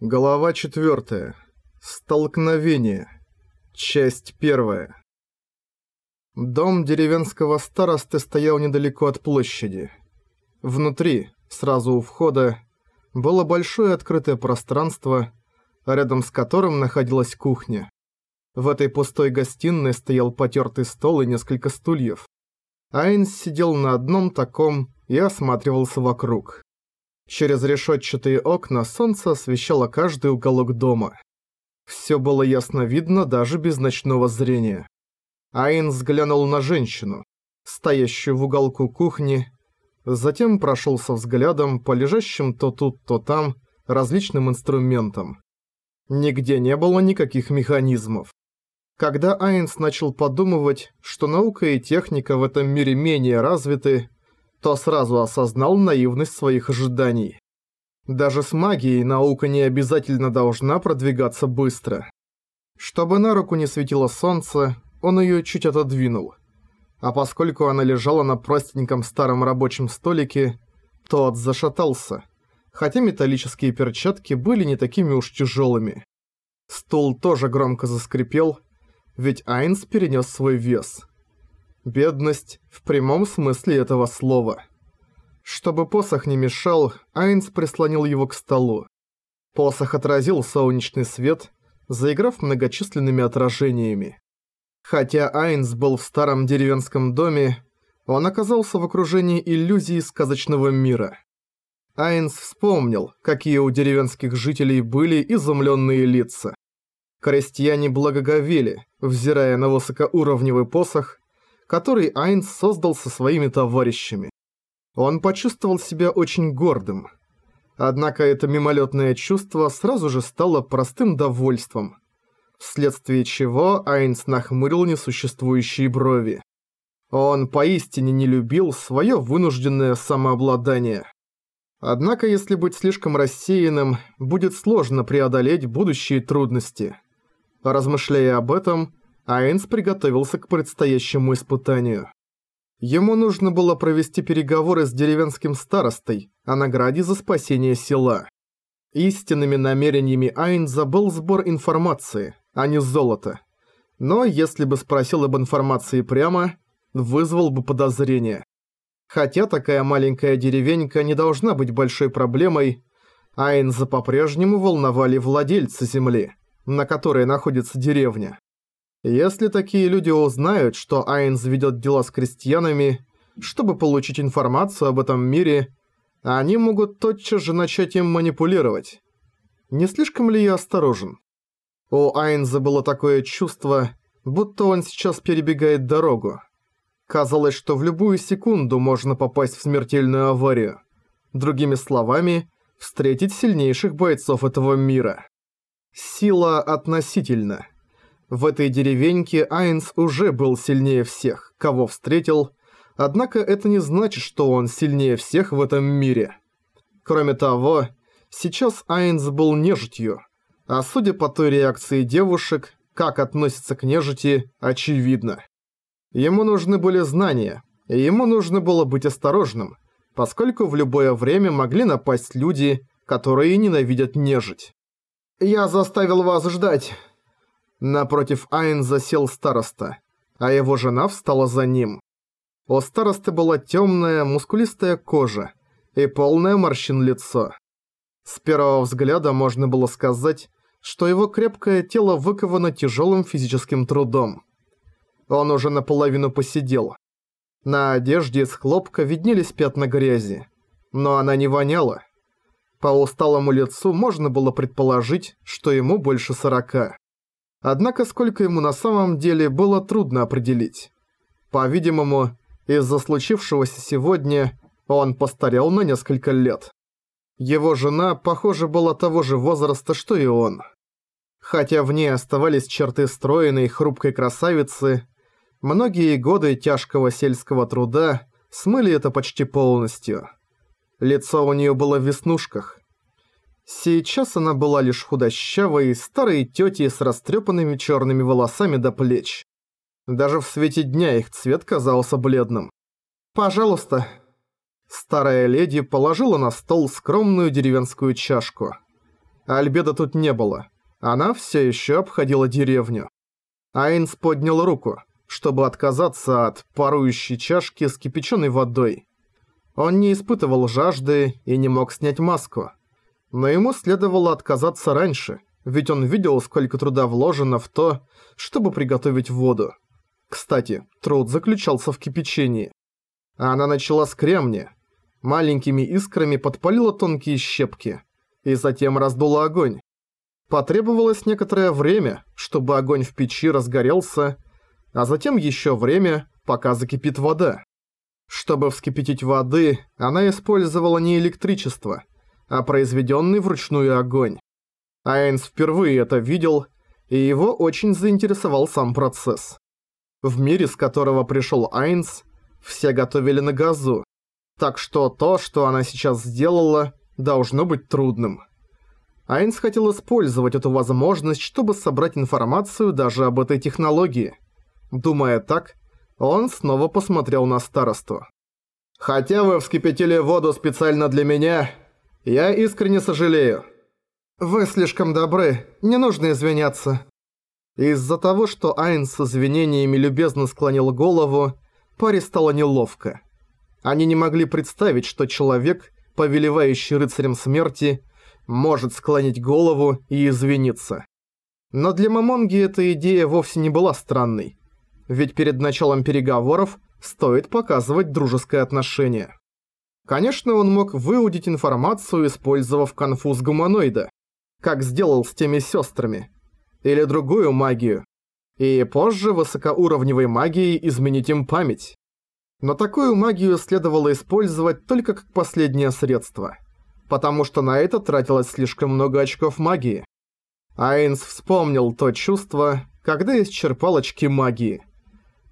Глава 4. Столкновение. Часть 1. Дом деревенского старосты стоял недалеко от площади. Внутри, сразу у входа, было большое открытое пространство, рядом с которым находилась кухня. В этой пустой гостиной стоял потертый стол и несколько стульев. Айнс сидел на одном таком и осматривался вокруг. Через решетчатые окна солнце освещало каждый уголок дома. Все было ясно видно даже без ночного зрения. Айн взглянул на женщину, стоящую в уголку кухни, затем прошелся взглядом по лежащим то тут, то там различным инструментам. Нигде не было никаких механизмов. Когда Айнс начал подумывать, что наука и техника в этом мире менее развиты, то сразу осознал наивность своих ожиданий. Даже с магией наука не обязательно должна продвигаться быстро. Чтобы на руку не светило солнце, он ее чуть отодвинул. А поскольку она лежала на простеньком старом рабочем столике, тот зашатался, хотя металлические перчатки были не такими уж тяжелыми. Стул тоже громко заскрипел, ведь Айнс перенес свой вес – Бедность в прямом смысле этого слова. Чтобы посох не мешал, Айнс прислонил его к столу. Посох отразил солнечный свет, заиграв многочисленными отражениями. Хотя Айнс был в старом деревенском доме, он оказался в окружении иллюзий сказочного мира. Айнс вспомнил, какие у деревенских жителей были изумленные лица. Крестьяне благоговели, взирая на высокоуровневый посох, который Айнс создал со своими товарищами. Он почувствовал себя очень гордым. Однако это мимолетное чувство сразу же стало простым довольством, вследствие чего Айнс нахмурил несуществующие брови. Он поистине не любил свое вынужденное самообладание. Однако, если быть слишком рассеянным, будет сложно преодолеть будущие трудности. Размышляя об этом, Айнс приготовился к предстоящему испытанию. Ему нужно было провести переговоры с деревенским старостой о награде за спасение села. Истинными намерениями Айнза был сбор информации, а не золота. Но если бы спросил об информации прямо, вызвал бы подозрение. Хотя такая маленькая деревенька не должна быть большой проблемой, Айнза по-прежнему волновали владельцы земли, на которой находится деревня. Если такие люди узнают, что Айнс ведет дела с крестьянами, чтобы получить информацию об этом мире, они могут тотчас же начать им манипулировать. Не слишком ли я осторожен? У Айнза было такое чувство, будто он сейчас перебегает дорогу. Казалось, что в любую секунду можно попасть в смертельную аварию. Другими словами, встретить сильнейших бойцов этого мира. Сила относительна. В этой деревеньке Айнс уже был сильнее всех, кого встретил, однако это не значит, что он сильнее всех в этом мире. Кроме того, сейчас Айнс был нежитью, а судя по той реакции девушек, как относятся к нежити, очевидно. Ему нужны были знания, и ему нужно было быть осторожным, поскольку в любое время могли напасть люди, которые ненавидят нежить. «Я заставил вас ждать», Напротив Айн засел староста, а его жена встала за ним. У старосты была темная, мускулистая кожа и полное морщин лицо. С первого взгляда можно было сказать, что его крепкое тело выковано тяжелым физическим трудом. Он уже наполовину посидел. На одежде из хлопка виднелись пятна грязи, но она не воняла. По усталому лицу можно было предположить, что ему больше сорока. Однако сколько ему на самом деле было трудно определить. По-видимому, из-за случившегося сегодня он постарел на несколько лет. Его жена, похоже, была того же возраста, что и он. Хотя в ней оставались черты стройной, хрупкой красавицы, многие годы тяжкого сельского труда смыли это почти полностью. Лицо у нее было в веснушках, Сейчас она была лишь худощавой, старой тетей с растрепанными черными волосами до плеч. Даже в свете дня их цвет казался бледным. «Пожалуйста». Старая леди положила на стол скромную деревенскую чашку. Альбеда тут не было. Она все еще обходила деревню. Айнс поднял руку, чтобы отказаться от парующей чашки с кипяченой водой. Он не испытывал жажды и не мог снять маску. Но ему следовало отказаться раньше, ведь он видел, сколько труда вложено в то, чтобы приготовить воду. Кстати, труд заключался в кипячении. Она начала с кремния. Маленькими искрами подпалила тонкие щепки. И затем раздула огонь. Потребовалось некоторое время, чтобы огонь в печи разгорелся, а затем еще время, пока закипит вода. Чтобы вскипятить воды, она использовала не электричество, а произведенный вручную огонь. Айнс впервые это видел, и его очень заинтересовал сам процесс. В мире, с которого пришел Айнс, все готовили на газу, так что то, что она сейчас сделала, должно быть трудным. Айнс хотел использовать эту возможность, чтобы собрать информацию даже об этой технологии. Думая так, он снова посмотрел на старосту. «Хотя вы вскипятили воду специально для меня, я искренне сожалею». «Вы слишком добры, не нужно извиняться». Из-за того, что Айнс с извинениями любезно склонил голову, паре стало неловко. Они не могли представить, что человек, повелевающий рыцарем смерти, может склонить голову и извиниться. Но для Мамонги эта идея вовсе не была странной ведь перед началом переговоров стоит показывать дружеское отношение. Конечно, он мог выудить информацию, использовав конфуз гуманоида, как сделал с теми сестрами, или другую магию, и позже высокоуровневой магией изменить им память. Но такую магию следовало использовать только как последнее средство, потому что на это тратилось слишком много очков магии. Айнс вспомнил то чувство, когда исчерпал очки магии –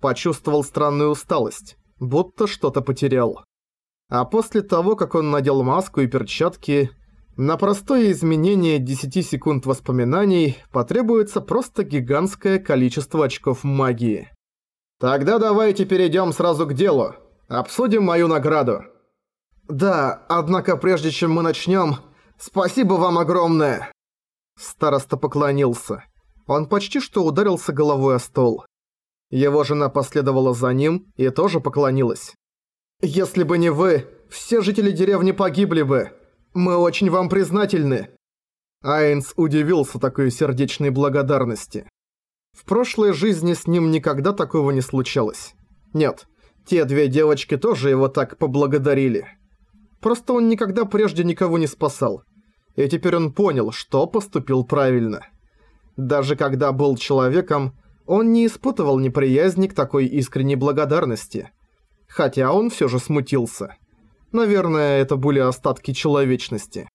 почувствовал странную усталость, будто что-то потерял. А после того, как он надел маску и перчатки, на простое изменение 10 секунд воспоминаний потребуется просто гигантское количество очков магии. Тогда давайте перейдем сразу к делу. Обсудим мою награду. Да, однако прежде чем мы начнем, спасибо вам огромное. Староста поклонился. Он почти что ударился головой о стол. Его жена последовала за ним и тоже поклонилась. «Если бы не вы, все жители деревни погибли бы. Мы очень вам признательны». Айнс удивился такой сердечной благодарности. В прошлой жизни с ним никогда такого не случалось. Нет, те две девочки тоже его так поблагодарили. Просто он никогда прежде никого не спасал. И теперь он понял, что поступил правильно. Даже когда был человеком, он не испытывал неприязни к такой искренней благодарности. Хотя он все же смутился. Наверное, это были остатки человечности.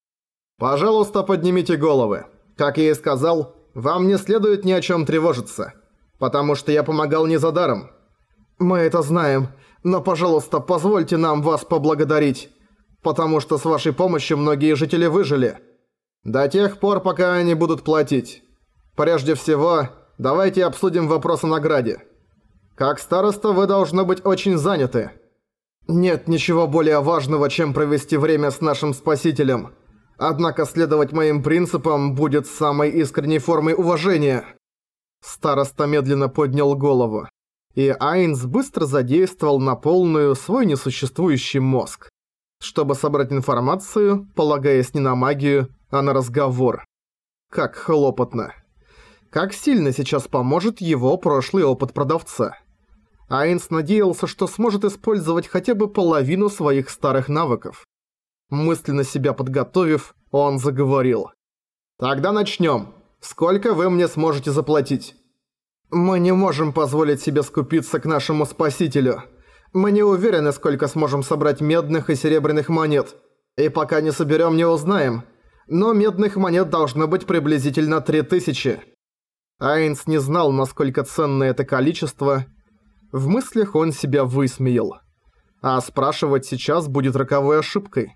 «Пожалуйста, поднимите головы. Как я и сказал, вам не следует ни о чем тревожиться. Потому что я помогал не за даром». «Мы это знаем, но, пожалуйста, позвольте нам вас поблагодарить. Потому что с вашей помощью многие жители выжили. До тех пор, пока они будут платить. Прежде всего, давайте обсудим вопрос о награде. Как староста вы должны быть очень заняты. Нет ничего более важного, чем провести время с нашим спасителем. Однако следовать моим принципам будет самой искренней формой уважения. Староста медленно поднял голову. И Айнс быстро задействовал на полную свой несуществующий мозг, чтобы собрать информацию, полагаясь не на магию, а на разговор. Как хлопотно как сильно сейчас поможет его прошлый опыт продавца. Айнс надеялся, что сможет использовать хотя бы половину своих старых навыков. Мысленно себя подготовив, он заговорил. «Тогда начнем. Сколько вы мне сможете заплатить?» «Мы не можем позволить себе скупиться к нашему спасителю. Мы не уверены, сколько сможем собрать медных и серебряных монет. И пока не соберем, не узнаем. Но медных монет должно быть приблизительно 3000. Айнс не знал, насколько ценно это количество. В мыслях он себя высмеял. А спрашивать сейчас будет роковой ошибкой.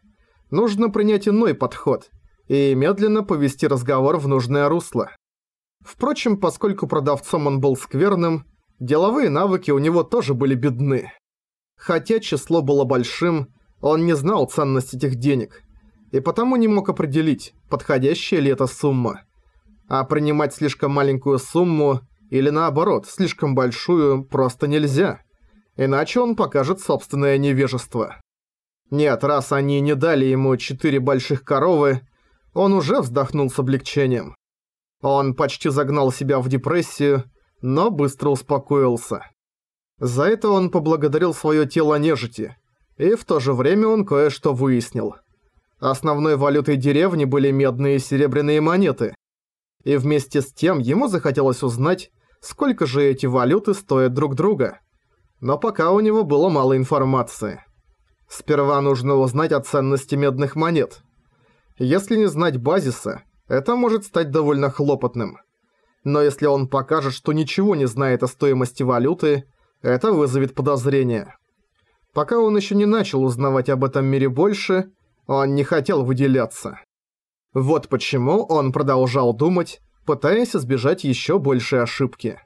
Нужно принять иной подход и медленно повести разговор в нужное русло. Впрочем, поскольку продавцом он был скверным, деловые навыки у него тоже были бедны. Хотя число было большим, он не знал ценность этих денег, и потому не мог определить, подходящая ли эта сумма. А принимать слишком маленькую сумму или наоборот, слишком большую просто нельзя. Иначе он покажет собственное невежество. Нет, раз они не дали ему четыре больших коровы, он уже вздохнул с облегчением. Он почти загнал себя в депрессию, но быстро успокоился. За это он поблагодарил свое тело нежити, и в то же время он кое-что выяснил. Основной валютой деревни были медные и серебряные монеты, и вместе с тем ему захотелось узнать, сколько же эти валюты стоят друг друга. Но пока у него было мало информации. Сперва нужно узнать о ценности медных монет. Если не знать базиса, это может стать довольно хлопотным. Но если он покажет, что ничего не знает о стоимости валюты, это вызовет подозрение. Пока он еще не начал узнавать об этом мире больше, он не хотел выделяться. Вот почему он продолжал думать, пытаясь избежать еще большей ошибки.